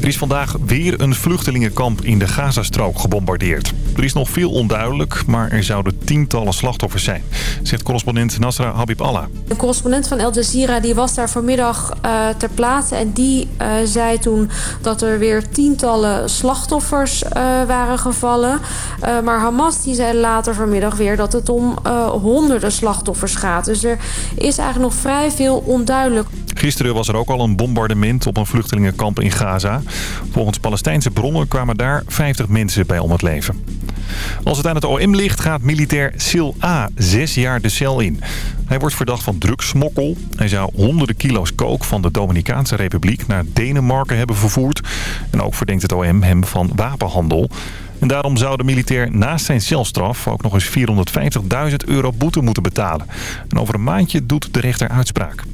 Er is vandaag weer een vluchtelingenkamp in de Gazastrook gebombardeerd. Er is nog veel onduidelijk, maar er zouden tientallen slachtoffers zijn, zegt correspondent Nasra Habib Allah. De correspondent van Al Jazeera die was daar vanmiddag uh, ter plaatse en die uh, zei toen dat er weer tientallen slachtoffers uh, waren gevallen. maar Hamas die zei later vanmiddag weer dat het om honderden slachtoffers gaat. Dus er is eigenlijk nog vrij veel onduidelijk. Gisteren was er ook al een bombardement op een vluchtelingenkamp in Gaza. Volgens Palestijnse bronnen kwamen daar 50 mensen bij om het leven. Als het aan het OM ligt gaat militair Sil A zes jaar de cel in. Hij wordt verdacht van drugssmokkel. Hij zou honderden kilo's kook van de Dominicaanse Republiek naar Denemarken hebben vervoerd. En ook verdenkt het OM hem van wapenhandel. En daarom zou de militair naast zijn celstraf ook nog eens 450.000 euro boete moeten betalen. En over een maandje doet de rechter uitspraak.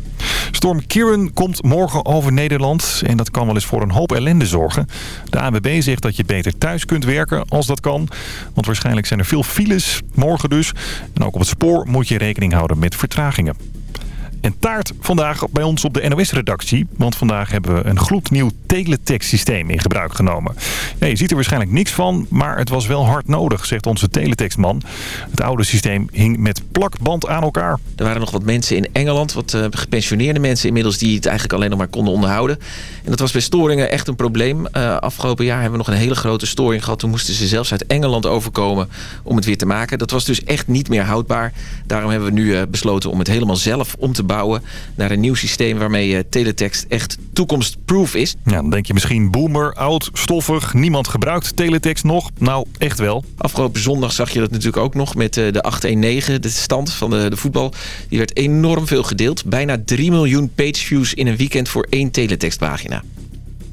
Storm Kieran komt morgen over Nederland en dat kan wel eens voor een hoop ellende zorgen. De ANWB zegt dat je beter thuis kunt werken als dat kan. Want waarschijnlijk zijn er veel files, morgen dus. En ook op het spoor moet je rekening houden met vertragingen. En taart vandaag bij ons op de NOS-redactie. Want vandaag hebben we een gloednieuw teletext-systeem in gebruik genomen. Je ziet er waarschijnlijk niks van, maar het was wel hard nodig, zegt onze teletextman. Het oude systeem hing met plakband aan elkaar. Er waren nog wat mensen in Engeland, wat uh, gepensioneerde mensen inmiddels... die het eigenlijk alleen nog maar konden onderhouden. En dat was bij storingen echt een probleem. Uh, afgelopen jaar hebben we nog een hele grote storing gehad. Toen moesten ze zelfs uit Engeland overkomen om het weer te maken. Dat was dus echt niet meer houdbaar. Daarom hebben we nu uh, besloten om het helemaal zelf om te bouwen naar een nieuw systeem waarmee eh, teletext echt toekomstproof is. Ja, dan denk je misschien boomer, oud, stoffig, niemand gebruikt teletext nog. Nou, echt wel. Afgelopen zondag zag je dat natuurlijk ook nog met eh, de 819, de stand van de, de voetbal. Die werd enorm veel gedeeld. Bijna 3 miljoen pageviews in een weekend voor één teletextpagina.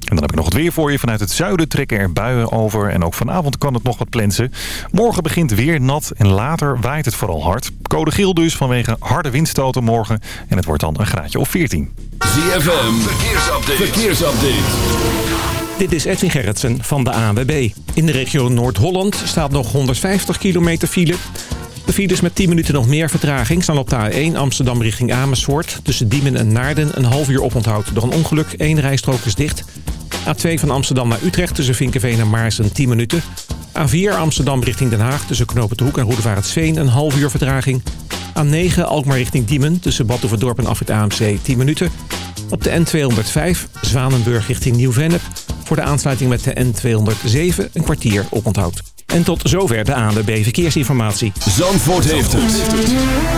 En dan heb ik nog het weer voor je. Vanuit het zuiden trekken er buien over. En ook vanavond kan het nog wat plensen. Morgen begint weer nat en later waait het vooral hard. Code geel dus vanwege harde windstoten morgen. En het wordt dan een graadje of 14. ZFM, verkeersupdate. verkeersupdate. Dit is Edwin Gerritsen van de ANWB. In de regio Noord-Holland staat nog 150 kilometer file. De files met 10 minuten nog meer vertraging staan op de A1 Amsterdam richting Amersfoort. Tussen Diemen en Naarden een half uur oponthoud door een ongeluk. Eén rijstrook is dicht. A2 van Amsterdam naar Utrecht tussen Vinkenveen en Maarsen 10 minuten. A4 Amsterdam richting Den Haag tussen Knopen de Hoek en Roedevaartsveen een half uur vertraging. A9 Alkmaar richting Diemen tussen Badhoevedorp en Afrit AMC 10 minuten. Op de N205 Zwanenburg richting Nieuw-Vennep. Voor de aansluiting met de N207 een kwartier oponthoud. En tot zover de ANWB Verkeersinformatie. Zandvoort heeft het.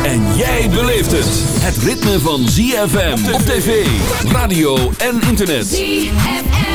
En jij beleeft het. Het ritme van ZFM op tv, radio en internet. ZFM.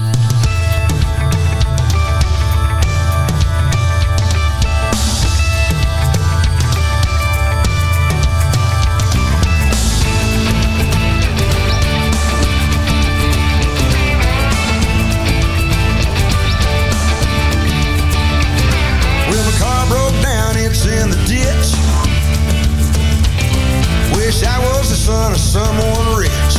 Wish I was the son of someone rich.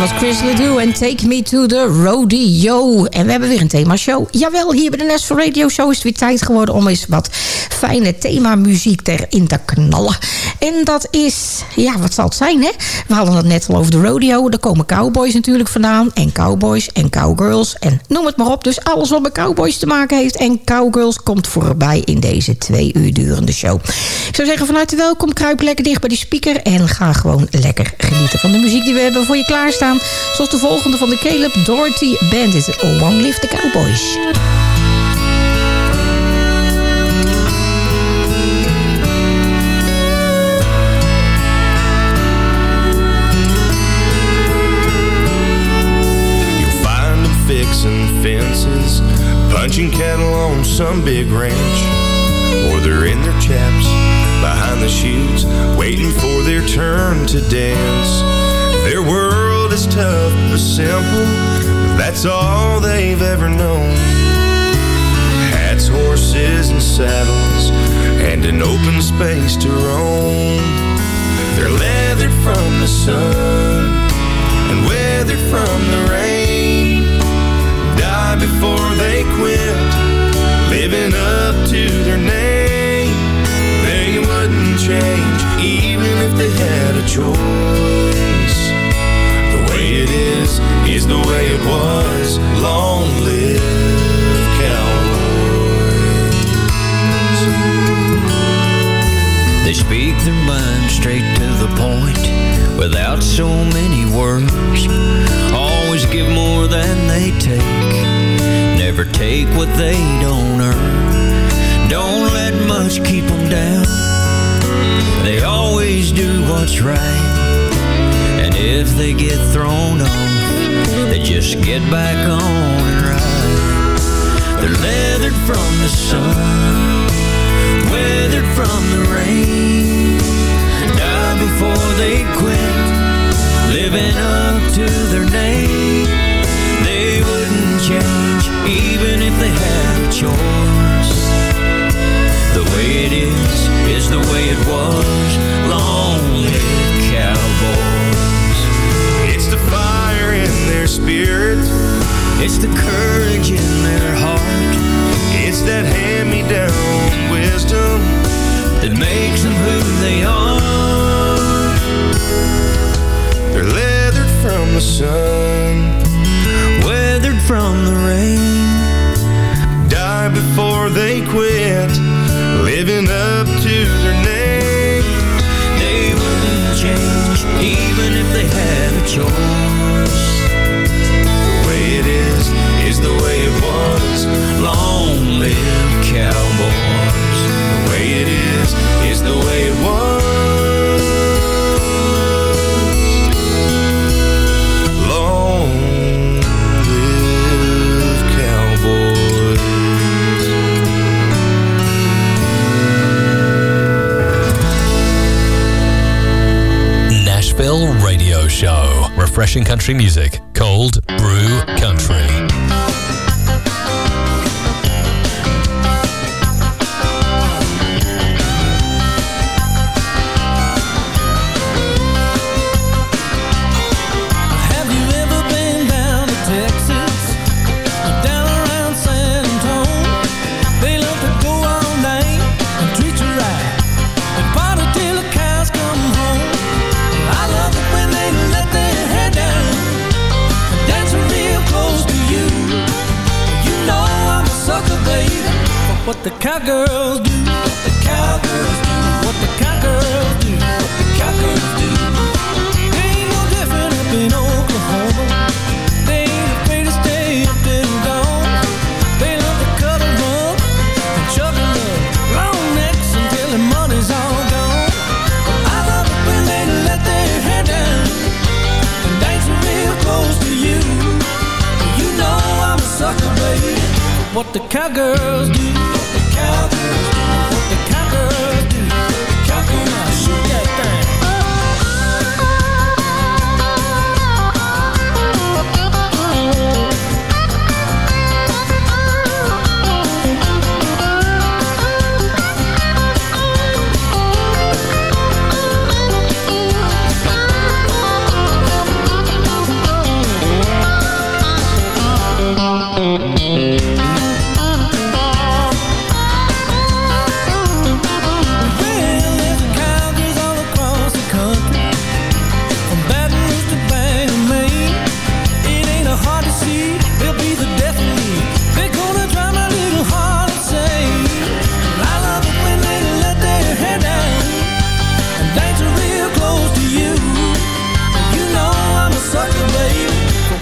Was Chris Ledoux en Take Me to the Rodeo. En we hebben weer een themashow. Jawel, hier bij de Nashville Radio Show is het weer tijd geworden... om eens wat fijne themamuziek erin te knallen. En dat is, ja, wat zal het zijn, hè? We hadden het net al over de rodeo. Daar komen cowboys natuurlijk vandaan. En cowboys en cowgirls. En noem het maar op. Dus alles wat met cowboys te maken heeft. En cowgirls komt voorbij in deze twee uur durende show. Ik zou zeggen, vanuit de welkom. Kruip lekker dicht bij die speaker. En ga gewoon lekker genieten van de muziek die we hebben voor je klaarstaan. Zoals de volgende van de Caleb Doherty Band is het Long Live the Cowboys. Fences, punching cattle on some big ranch, or they're in their chaps behind the chutes, waiting for their turn to dance. Their world is tough but simple, that's all they've ever known. Hats, horses, and saddles, and an open space to roam. They're leathered from the sun and weathered from the rain. Die before they quit, living up to their name. They wouldn't change even if they had a choice. The way it was. Long live cowboys. They speak their mind straight to the point without so many words. Always give more than they take. Never take what they don't earn. Don't let much keep them down. They always do what's right. And if they get thrown they just get back on and ride. They're leathered from the sun weathered from the rain. Die before they quit Living up to their name. They wouldn't change Even if they had a choice. The way it is Is the way it was. Long live cowboys. It's the fire in their spirit. It's the courage in their heart It's that hand-me-down wisdom. That makes them who they are They're leathered from the sun. Weathered from the rain Die before they quit. Living up to their name. They wouldn't change even if they had a choice. The way it was. Nashville Radio Show. Refreshing country music.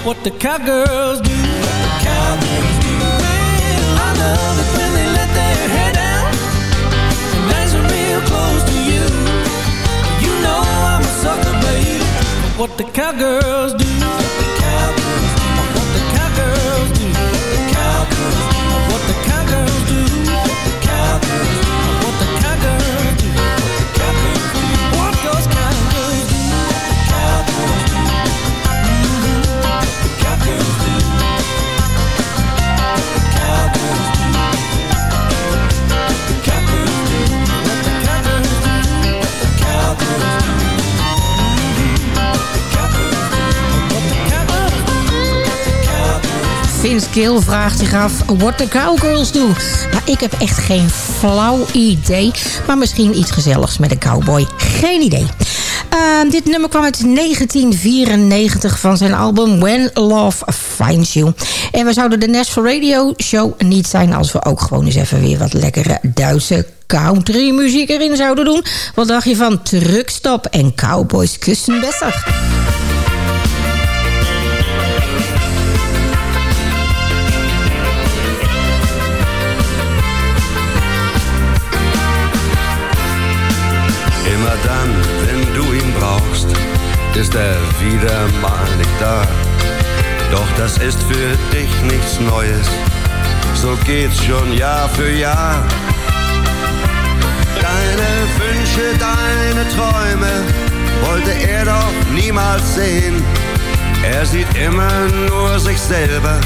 What the cowgirls do. I when they let their hair down real close to you. You know I'm a sucker, baby. What the cowgirls do. Gill vraagt zich af what the cowgirls do. Nou, ik heb echt geen flauw idee. Maar misschien iets gezelligs met een cowboy. Geen idee. Uh, dit nummer kwam uit 1994 van zijn album When Love Finds You. En we zouden de Nashville Radio Show niet zijn... als we ook gewoon eens even weer wat lekkere Duitse country muziek erin zouden doen. Wat dacht je van Truckstop en Cowboys kussen besser? Wieder mal nicht da. Doch das ist für dich nichts Neues, so geht's schon Jahr für Jahr. Deine Wünsche, deine Träume wollte er doch niemals sehen. Er sieht immer nur sich selber,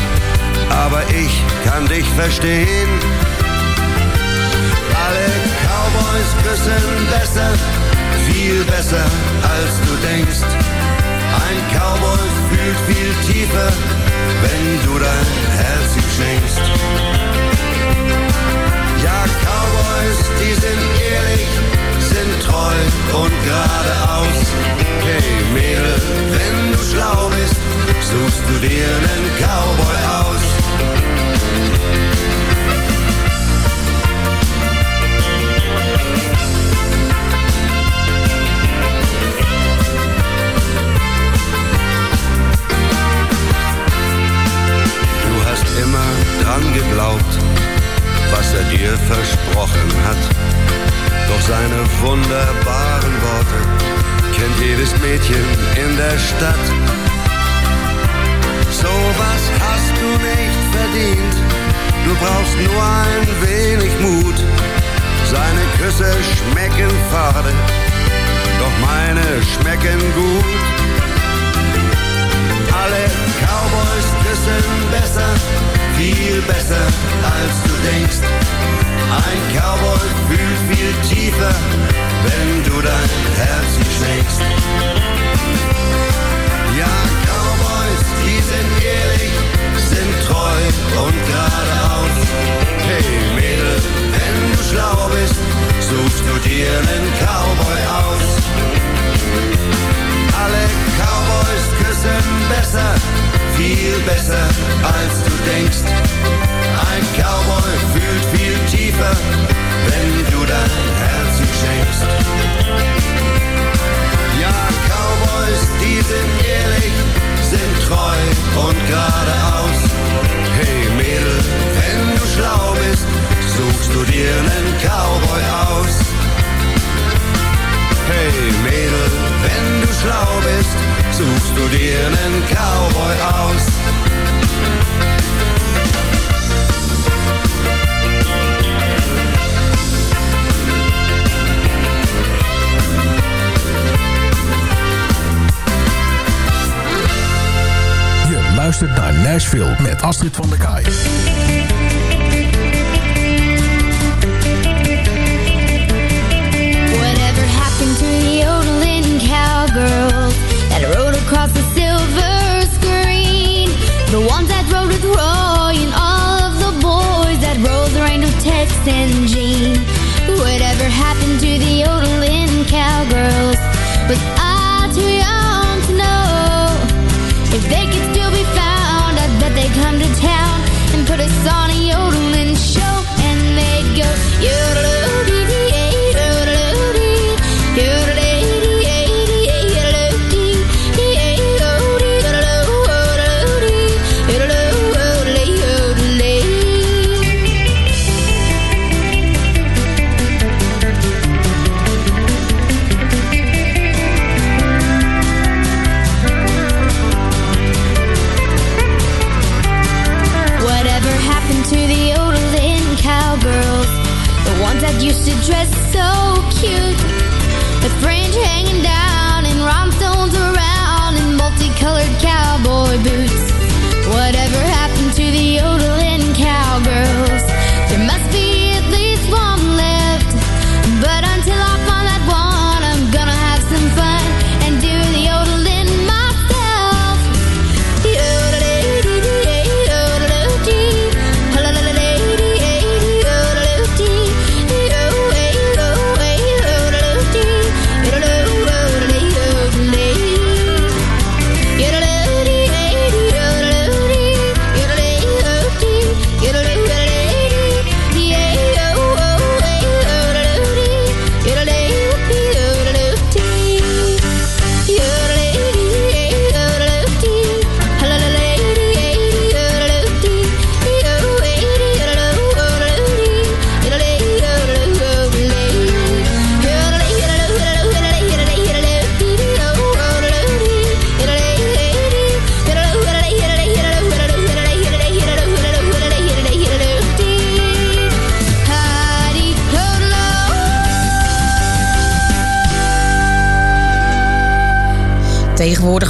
aber ich kann dich verstehen. Alle Cowboys küssen besser, viel besser als du denkst. Ein Cowboy fühlt viel tiefer, wenn du dein Herz ihm schenkst. Ja, Cowboys, die sind ehrlich, sind treu und geradeaus. Hey Mädel, wenn du schlau bist, suchst du dir einen Cowboy aus. Immer dran geglaubt, was er dir versprochen hat. Doch seine wunderbaren Worte kennt jedes Mädchen in der Stadt. So was hast du nicht verdient, du brauchst nur ein wenig Mut. Seine Küsse schmecken fade, doch meine schmecken gut. Alle Cowboys küssen besser, viel besser als du denkst. Ein Cowboy fühlt viel tiefer, wenn du dein Herz ihm schenkst. Ja, Cowboys, die sind ehrlich, sind treu und geradeaus. Hey Mädel, wenn du schlau bist, suchst du dir einen Cowboy aus. Alle Cowboys küssen besser, viel besser als du denkst. Ein Cowboy fühlt viel tiefer, wenn du dein Herz ihm schenkst. Nashville met Astrid van der Kaai. To the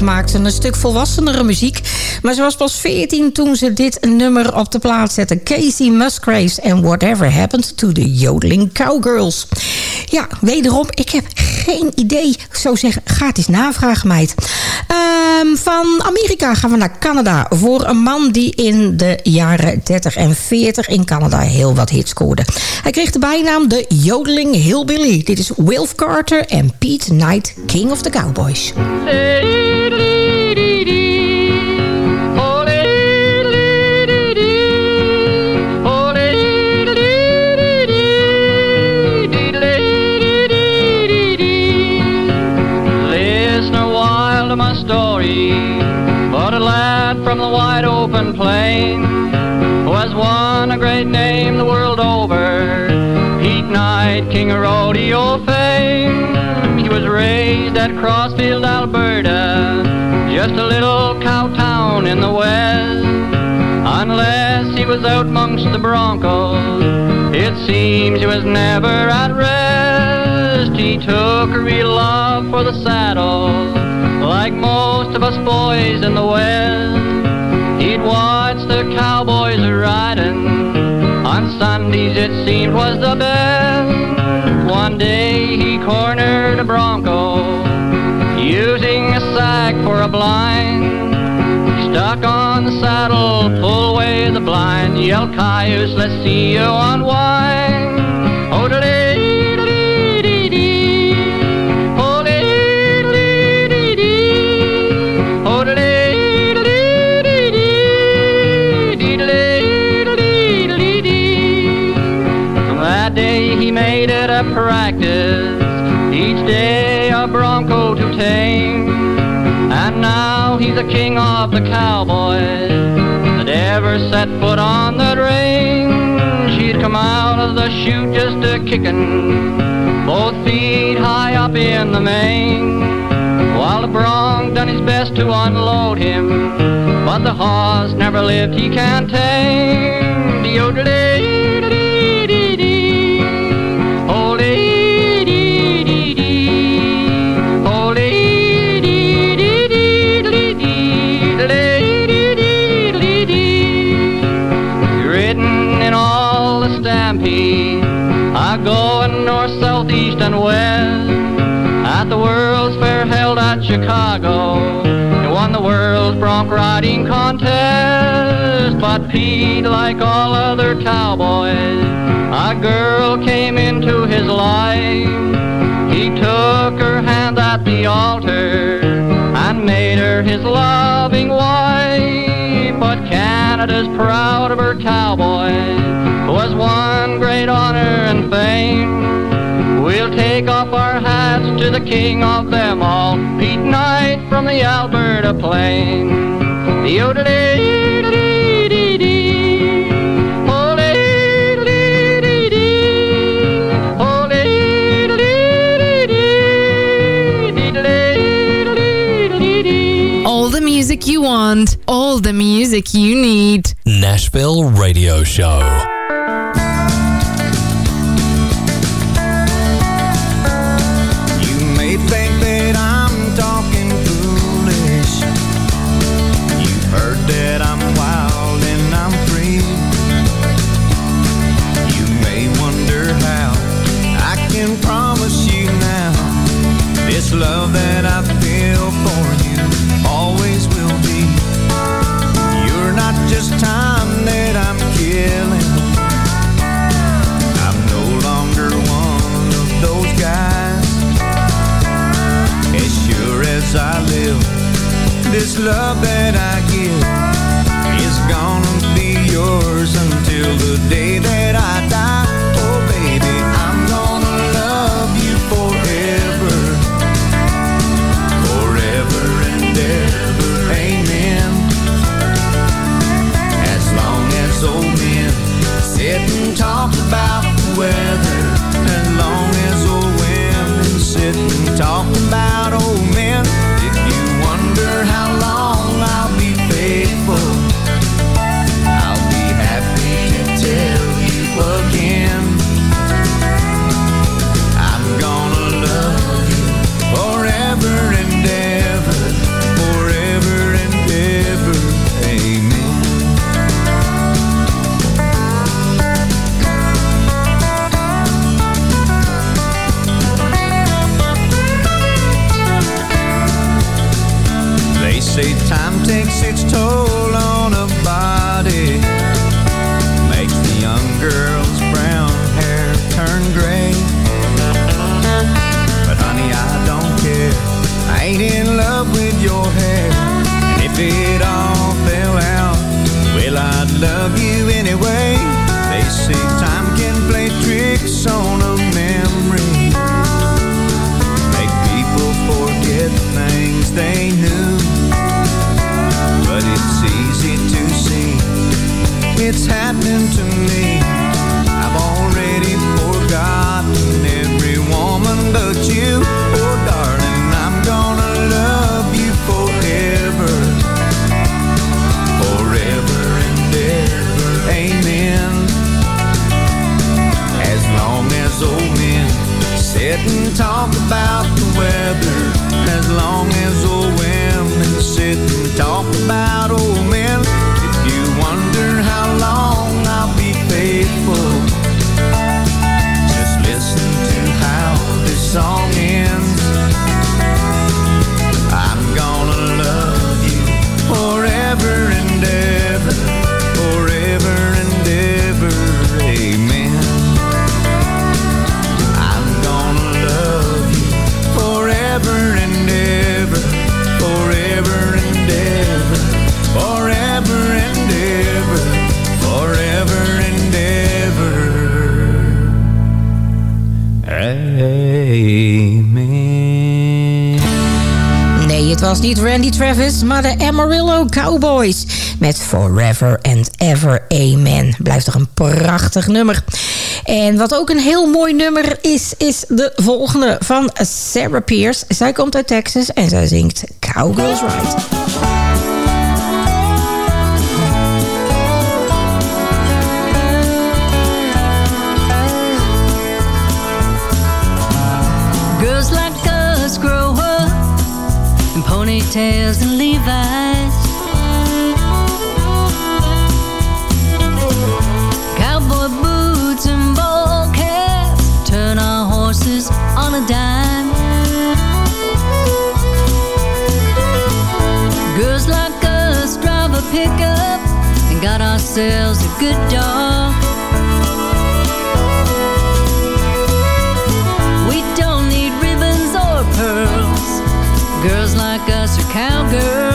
Tegenwoordig maakt ze een stuk volwassenere muziek. Maar ze was pas 14 toen ze dit nummer op de plaats zette. Casey Musgraves en Whatever Happened to the Yodeling Cowgirls. Ja, wederom, ik heb geen idee. Ik zou zeggen, ga het eens navragen, meid. Ehm, van Amerika gaan we naar Canada. Voor een man die in de jaren 30 en 40 in Canada heel wat hits scoorde. Hij kreeg de bijnaam de Yodeling Hillbilly. Dit is Wilf Carter en Pete Knight, King of the Cowboys. Listen story But a lad from the wide open plain Who has won a great name the world over. Pete Knight, king of rodeo fame. He was raised at Crossfield, Alberta Just a little cow town in the west. Unless he was out amongst the broncos It seems he was never at rest. He took a real love for the saddle Like most of us boys in the west. He'd watch the cowboys riding. On Sundays it seemed was the best. One day he cornered a bronco Using a sack for a blind. Stuck on the saddle, pull away the blind, yell cayuse, let's see you unwind. Practice, each day a bronco to tame. And now he's a king of the cowboys that ever set foot on the range. He'd come out of the chute just a kicking, both feet high up in the mane. While the bronc done his best to unload him, but the horse never lived, he can't tame. Dee-o-da-dee-da-dee-dee-dee. Stampede, I go in north, south, east, and west. At the World's Fair held at Chicago, he won the world's bronc riding contest. But Pete, like all other cowboys, a girl came into his life. He took her hand at the altar and made her his loving wife. But Canada's proud of her cowboy, who has won great honor and fame. We'll take off our hats to the king of them all, Pete Knight from the Alberta plain. The music you want, all the music you need. Nashville Radio Show. love that I Randy Travis, maar de Amarillo Cowboys. Met Forever and Ever Amen. Blijft toch een prachtig nummer. En wat ook een heel mooi nummer is, is de volgende van Sarah Pierce. Zij komt uit Texas en zij zingt Cowgirls Ride. Tails and Levi's. Cowboy boots and ball caps turn our horses on a dime. Girls like us drive a pickup and got ourselves a good dog. Cowgirl. girl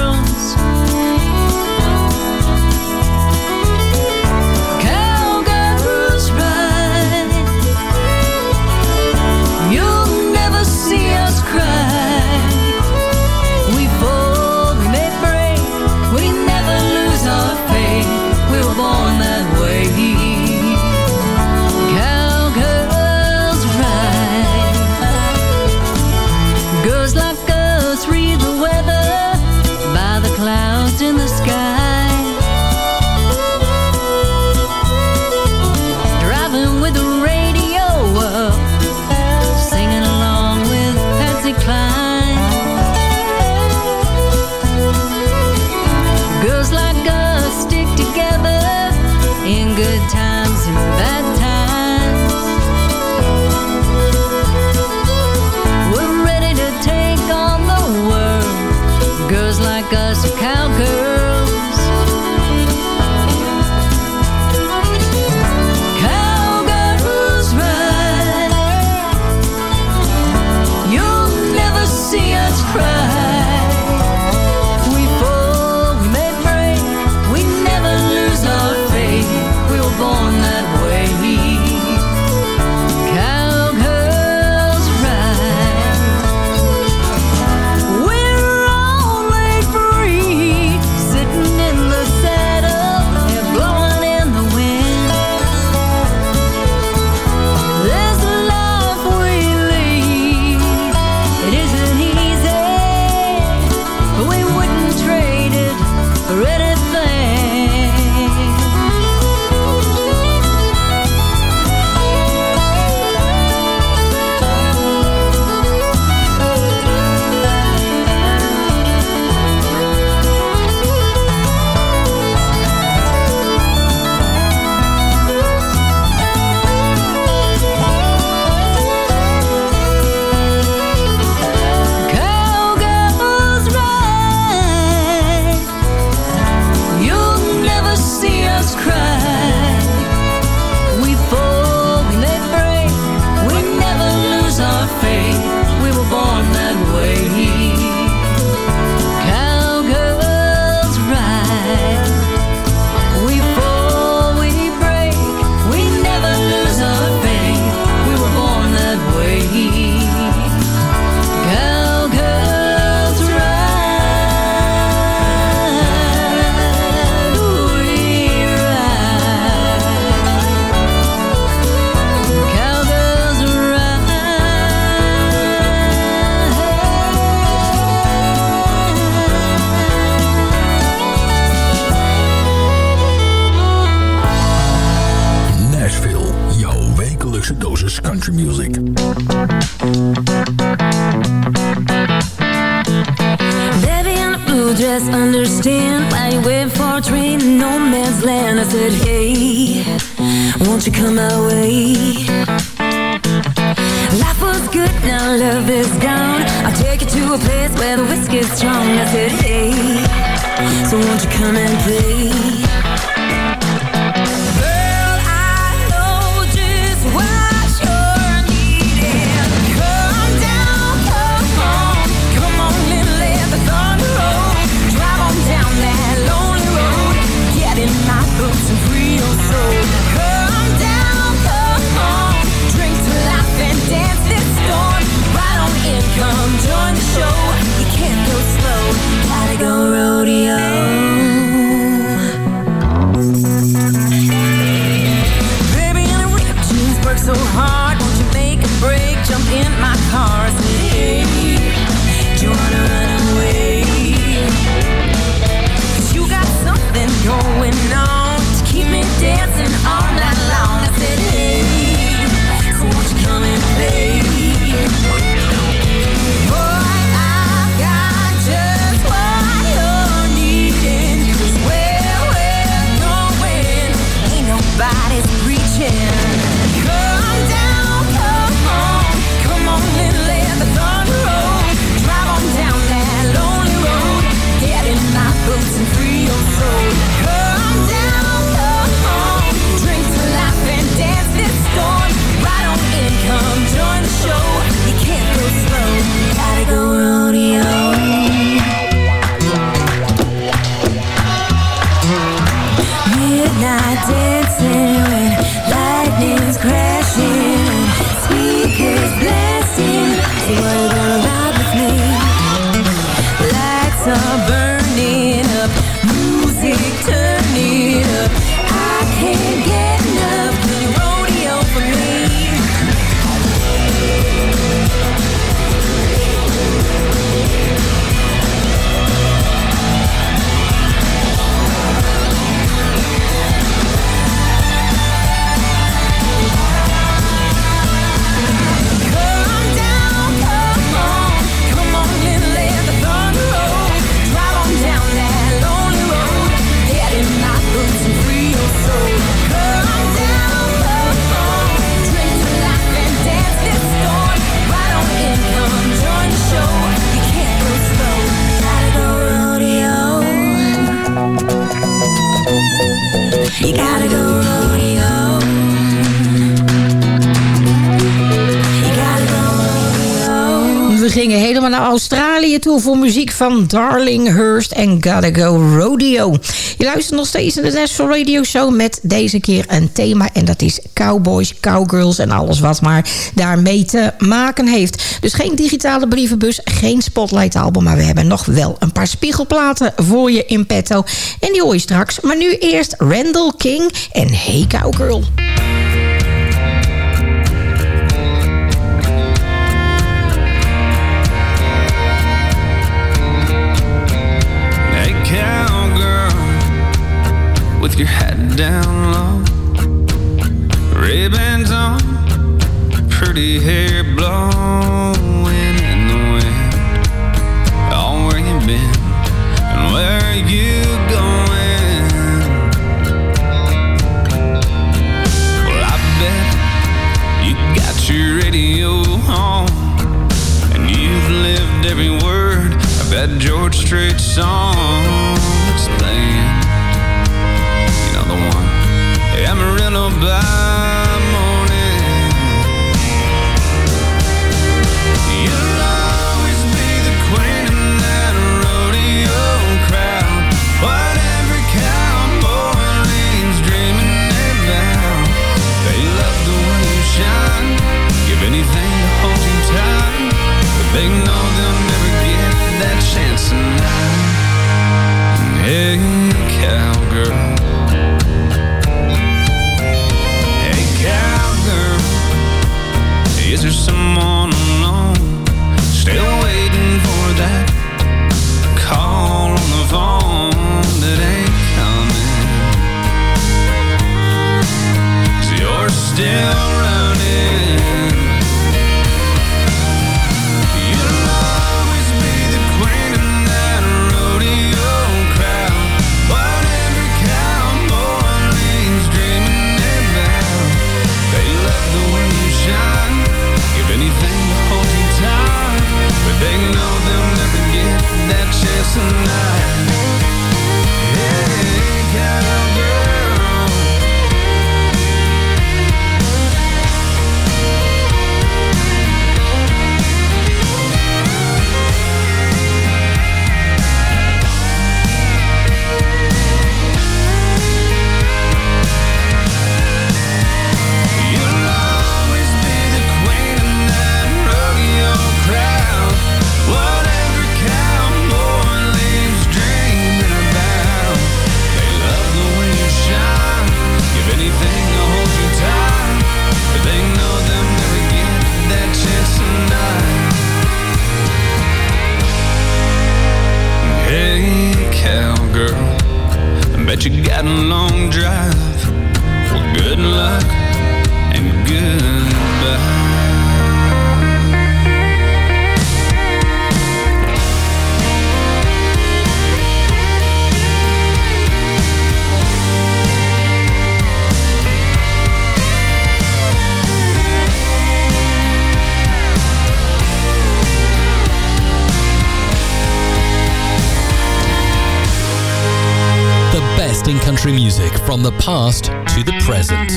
naar Australië toe voor muziek van Darling Hurst en Gotta Go Rodeo. Je luistert nog steeds in de National Radio Show met deze keer een thema. En dat is cowboys, cowgirls en alles wat maar daarmee te maken heeft. Dus geen digitale brievenbus, geen spotlight album. Maar we hebben nog wel een paar spiegelplaten voor je in petto. En die hoor je straks. Maar nu eerst Randall King en Hey Cowgirl. with your head down low. Ribbons on, pretty hair blowing in the wind. Oh, where you been and where are you going? Well, I bet you got your radio on and you've lived every word of that George Strait song. Bye. Country music from the past to the present.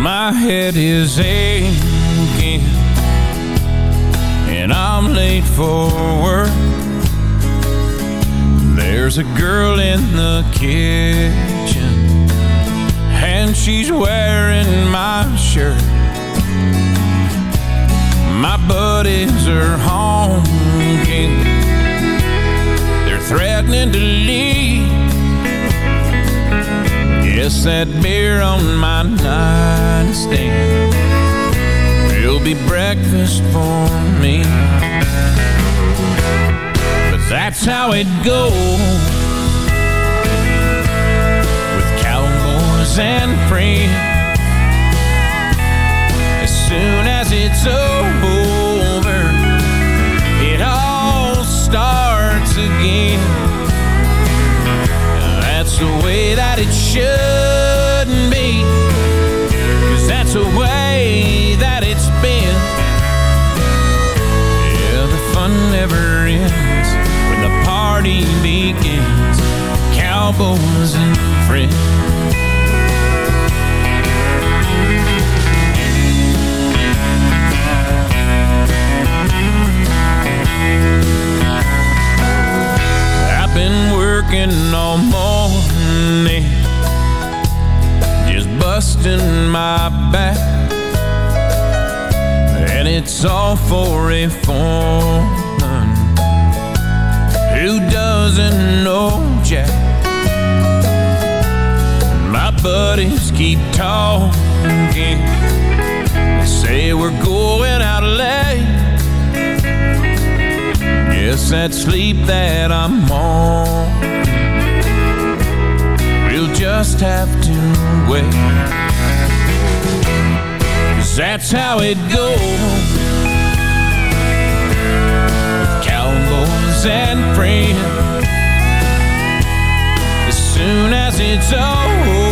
My head is aching And I'm late for work There's a girl in the kitchen And she's wearing my shirt My buddies are honking They're threatening to leave Guess that beer on my nightstand will be breakfast for me. But that's how it goes with cowboys and friends. As soon as it's over, it all starts again. That's the way that it shouldn't be. Cause that's the way that it's been. Yeah, the fun never ends when the party begins. Cowboys and friends. Working all morning, just busting my back, and it's all for a foreman who doesn't know jack. My buddies keep talking, they say we're going out late. Guess that sleep that I'm on. We'll just have to wait. Cause that's how it goes. Cowboys and friends. As soon as it's over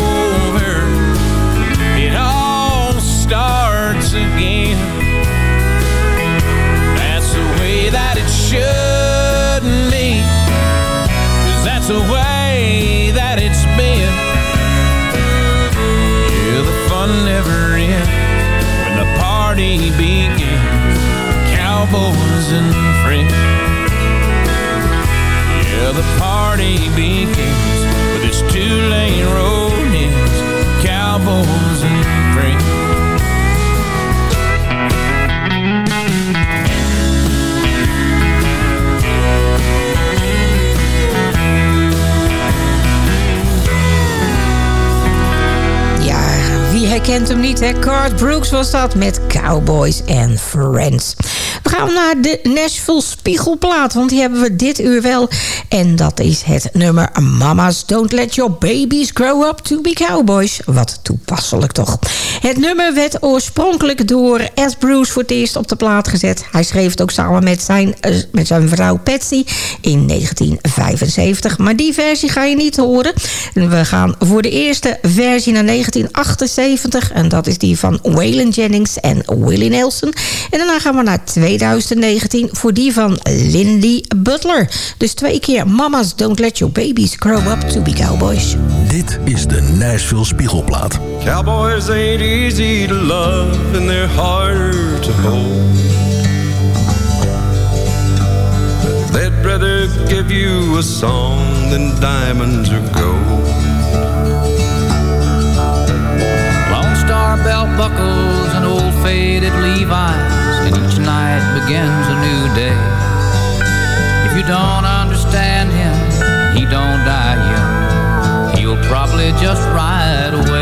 the way that it's been. Yeah, the fun never ends When the party begins. Cowboys and friends. Yeah, the party begins But this two-lane road ends. Cowboys and friends herkent hem niet, hè? Cart Brooks was dat met Cowboys and Friends. Gaan naar de Nashville Spiegelplaat, want die hebben we dit uur wel. En dat is het nummer Mama's Don't Let Your Babies Grow Up To Be Cowboys. Wat toepasselijk toch. Het nummer werd oorspronkelijk door S. Bruce voor het eerst op de plaat gezet. Hij schreef het ook samen met zijn, eh, met zijn vrouw Patsy in 1975. Maar die versie ga je niet horen. We gaan voor de eerste versie naar 1978. En dat is die van Waylon Jennings en Willie Nelson. En daarna gaan we naar 2019 voor die van Lindy Butler. Dus twee keer Mama's Don't Let Your Babies Grow Up To Be Cowboys. Dit is de Nashville Spiegelplaat. Cowboys ain't easy to love and they're harder to hold. They'd rather give you a song than diamonds or gold. Lone Star belt buckles and old faded Levi's, each night begins a new day. If you don't understand him, he don't die young. He'll probably just ride away.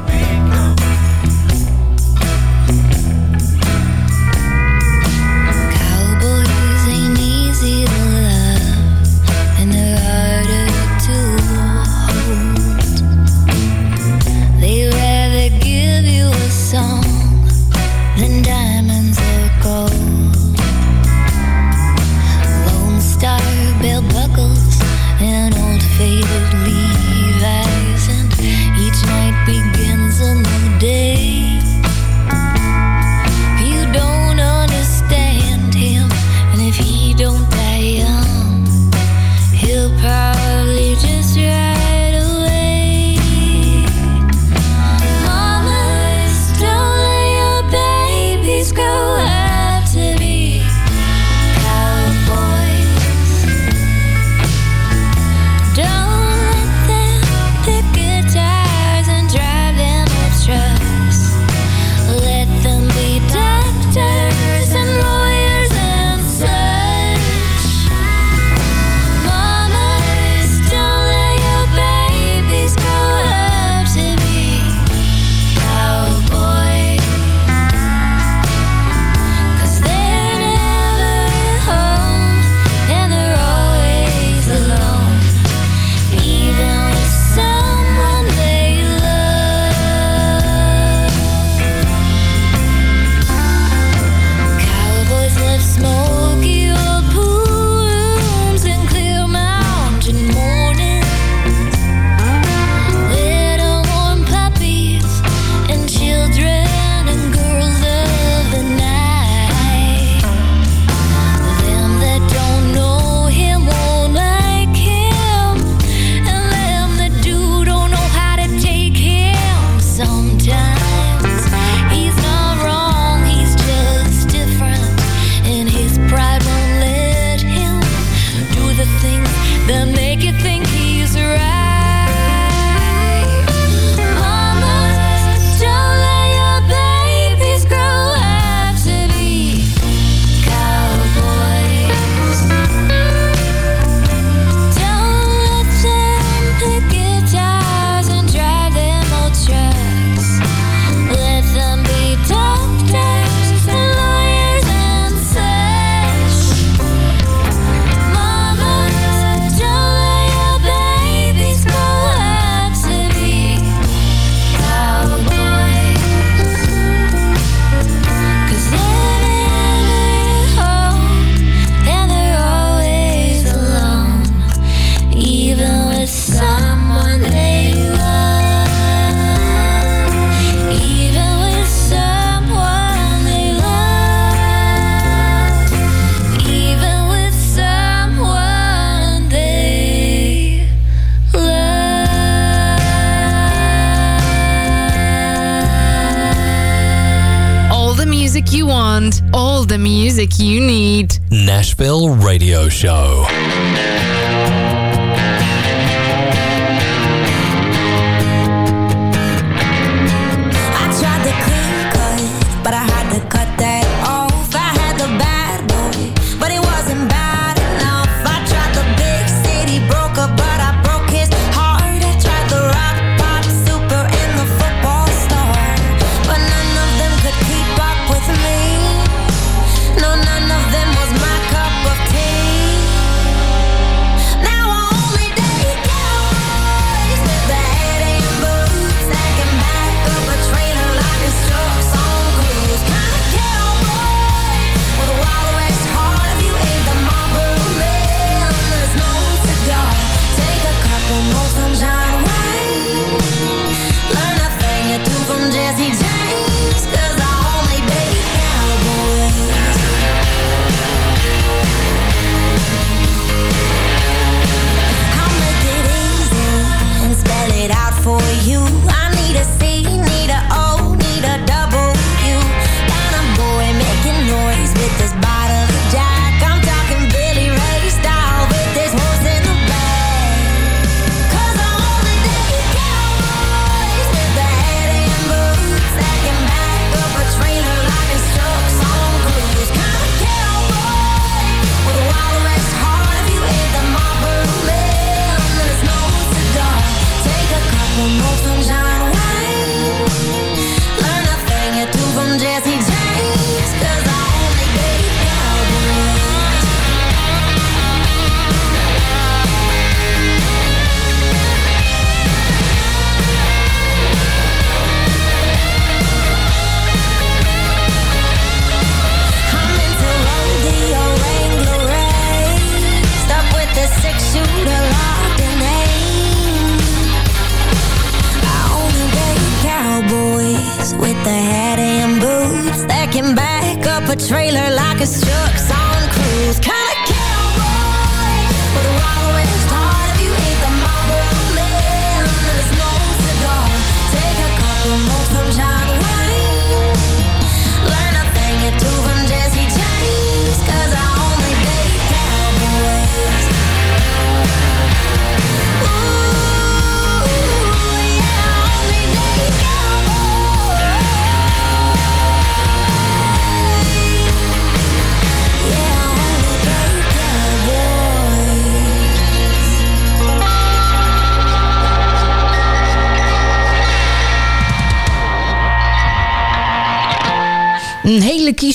All the music you need. Nashville Radio Show.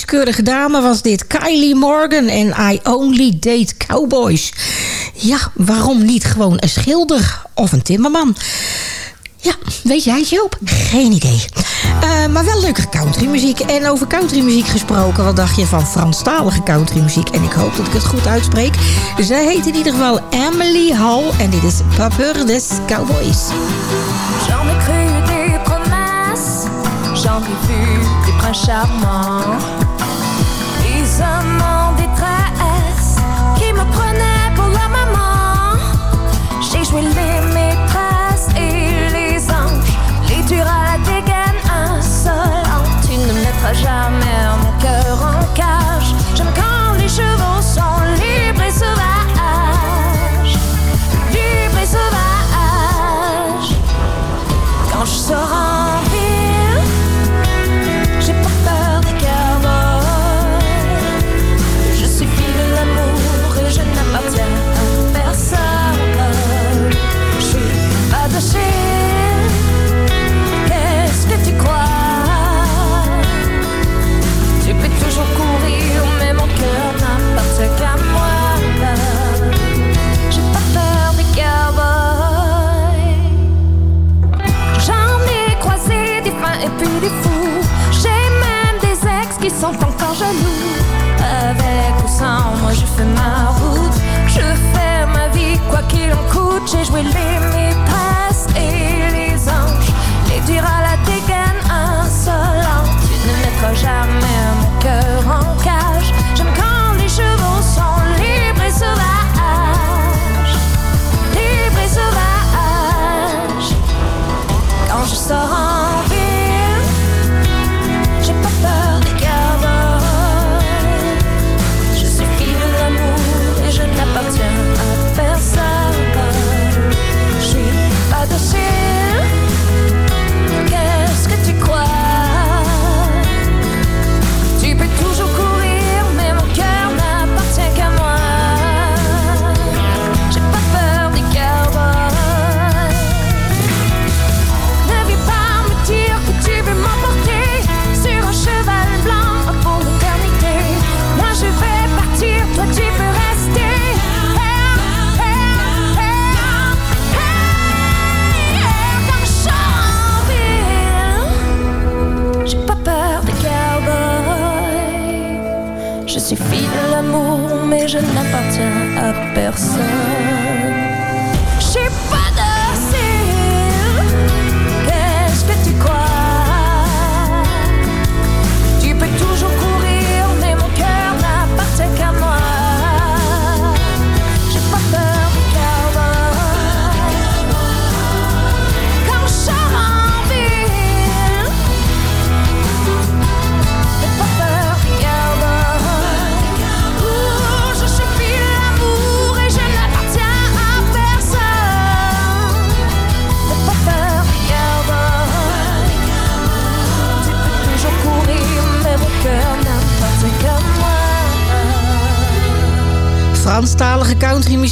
keurige dame was dit. Kylie Morgan en I Only Date Cowboys. Ja, waarom niet gewoon een schilder of een timmerman? Ja, weet jij het Joop? Geen idee. Eh, maar wel leuke countrymuziek. En over countrymuziek gesproken, wat dacht je van Franstalige countrymuziek? En ik hoop dat ik het goed uitspreek. Zij heet in ieder geval Emily Hall en dit is Papeur des Cowboys. J'en. some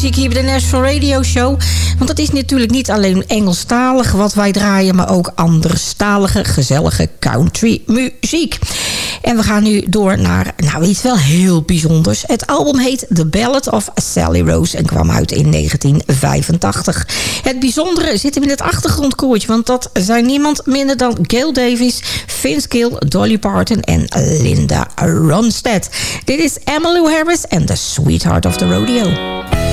muziek hier bij de National Radio Show. Want het is natuurlijk niet alleen Engelstalig wat wij draaien... maar ook anderstalige, gezellige country muziek. En we gaan nu door naar nou, iets wel heel bijzonders. Het album heet The Ballad of Sally Rose en kwam uit in 1985. Het bijzondere zit hem in het achtergrondkoortje... want dat zijn niemand minder dan Gail Davis, Vince Gill, Dolly Parton en Linda Ronstadt. Dit is Emmylou Harris en The Sweetheart of the Rodeo.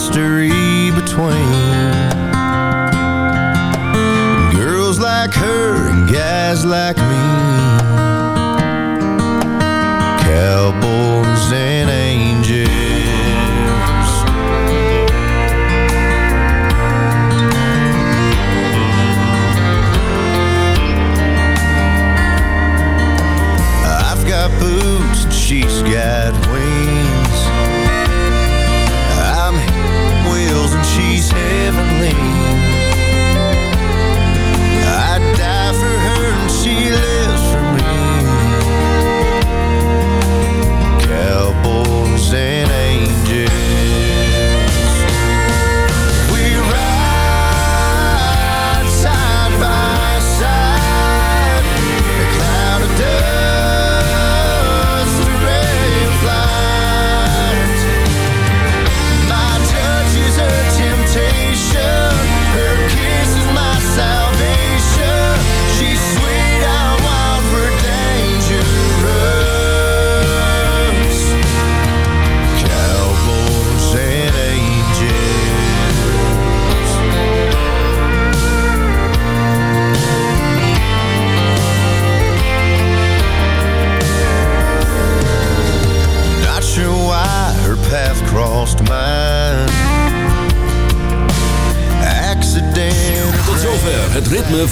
mystery between.